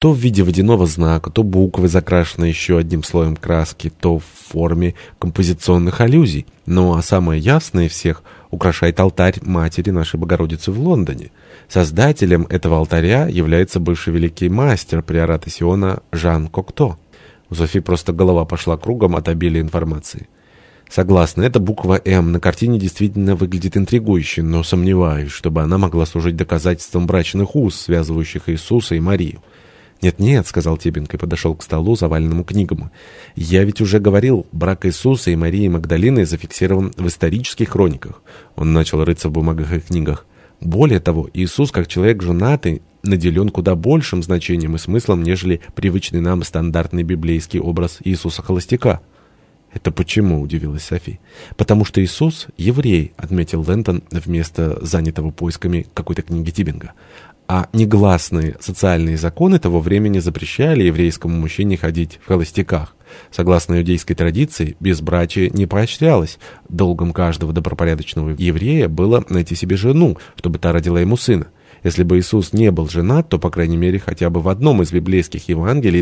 То в виде водяного знака, то буквы, закрашенные еще одним слоем краски, то в форме композиционных аллюзий. Ну а самое ясное всех украшает алтарь Матери нашей Богородицы в Лондоне. Создателем этого алтаря является бывший великий мастер приората Сиона Жан Кокто. У Софи просто голова пошла кругом от обилия информации. Согласна, эта буква «М» на картине действительно выглядит интригующе, но сомневаюсь, чтобы она могла служить доказательством брачных уз, связывающих Иисуса и Марию. «Нет-нет», — сказал Тебенко и подошел к столу, заваленному книгам. «Я ведь уже говорил, брак Иисуса и Марии Магдалины зафиксирован в исторических хрониках». Он начал рыться в бумагах и книгах. Более того, Иисус, как человек женатый, наделен куда большим значением и смыслом, нежели привычный нам стандартный библейский образ Иисуса-холостяка. «Это почему?» — удивилась Софи. «Потому что Иисус — еврей», — отметил Лэнтон вместо занятого поисками какой-то книги Тибинга а негласные социальные законы того времени запрещали еврейскому мужчине ходить в холостяках. Согласно иудейской традиции, безбрачие не поощрялось. Долгом каждого добропорядочного еврея было найти себе жену, чтобы та родила ему сына. Если бы Иисус не был женат, то, по крайней мере, хотя бы в одном из библейских Евангелий